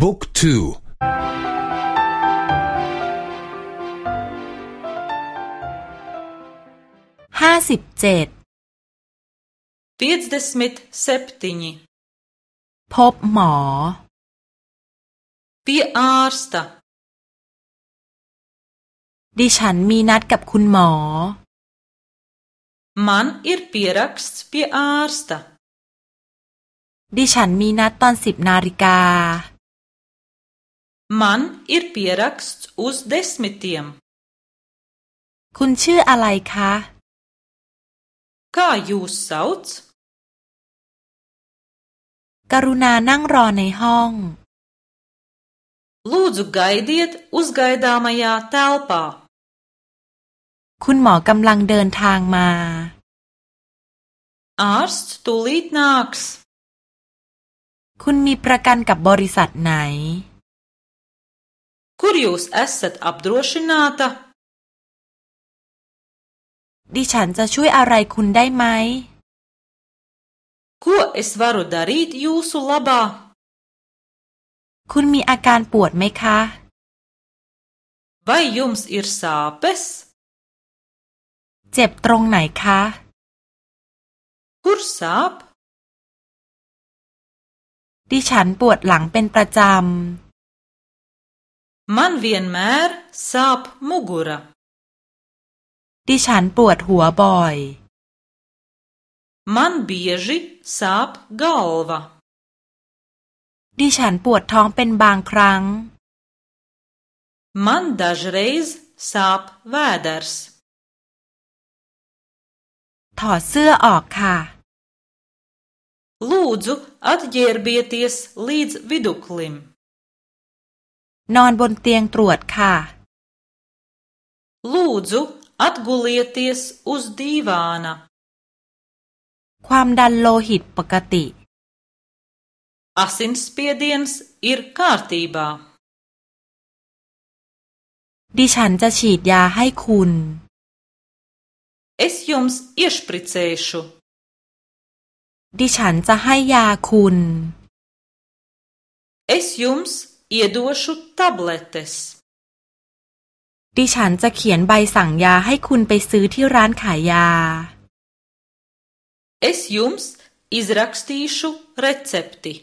บุ๊กทู ห้าสิบเจ็ดปีสเดสมิดเซปตินีพบหมอปีอาร์สตาดิฉันมีนัดกับคุณหมอ มันอิร์ปีรักส์ปีอาร์สตาดิฉันมีนัดตอนสิบนาฬิกา Man ir pieraksts uz desmitiem. คุณชื่ออะไรคะ Kā jūs sauc? กรุณานั่งรอในห้อง Lūdzu gaidiet uzgaidāmajā telpā. คุณหมอกำลังเดินทางมา Ārsts tūlīt nāks. คุณมีประกันกับบริษัทไหน kur jūs esat apdrošināta? ดิฉันจะช่วยอะไรคุณได้ไหม ko es varu darīt jūsu labā? คุณมีอาการปวดไหมคะ vai jums ir sāpes? เจ็บตรงไหนคะ kur sāp? ดิฉันปวดหลังเป็นประจำ Man vienmēr sāp mugura. ดิฉันปวดหัวบ่อย Man bieži sāp galva. ดิฉันปวดท้องเป็นบางครั้ง Man dažreiz sāp vēders. ถอดเสื้อออกค่ะ Lūdzu, atģērbieties līdz viduklim. นอนบนเตียงตรวจค่ะ Lūdzu, atgulieties uz dīvāna. ความดันโลหิตปกติ Asinsspiediens ir kārtībā. ดิฉันจะฉีดยาให้คุณ Es jums iešpricēšu. ดิฉันจะให้ยาคุณ Es jums iešpricēšu. Iedošu tabletes. ดิฉันจะเขียนใบสั่งยาให้คุณไปซื้อที่ร้านขายยา Es jums izrakstīšu recepti.